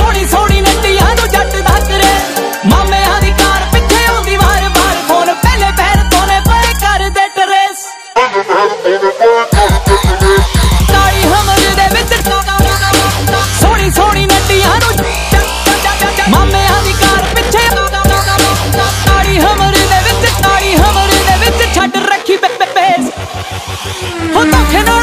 ਸੋਹਣੀ ਸੋਹਣੀ ਨੱਟੀਆਂ ਨੂੰ ਜੱਟ ਦਾ ਕਰੇ। ਮਾਮਿਆਂ ਦੀ ਕਾਰ ਪਿੱਛੇ ਆਉਂਦੀ ਵਾਰ ਵਾਰ। ਫੋਨ ਪਹਿਲੇ ਪੈਰ ਤੋਨੇ ਪਏ ਕਰਦੇ ਟਰੇਸ। ਕਾਲੀ ਹਮਰ ਦੇ ਵਿੱਚ ਸੋਹਣੀ ਸੋਹਣੀ ਨੱਟੀਆਂ ਨੂੰ ਮਾਮਿਆਂ ਦੀ ਕਾਰ ਪਿੱਛੇ ਕਾਲੀ ਹਮਰ ਦੇ ਵਿੱਚ ਕਾਲੀ ਹਮਰ ਦੇ ਵਿੱਚ ਛੱਡ ਰੱਖੀ ਪੇਸ ਹੋ ਤਾਂ ਖੇਨੋ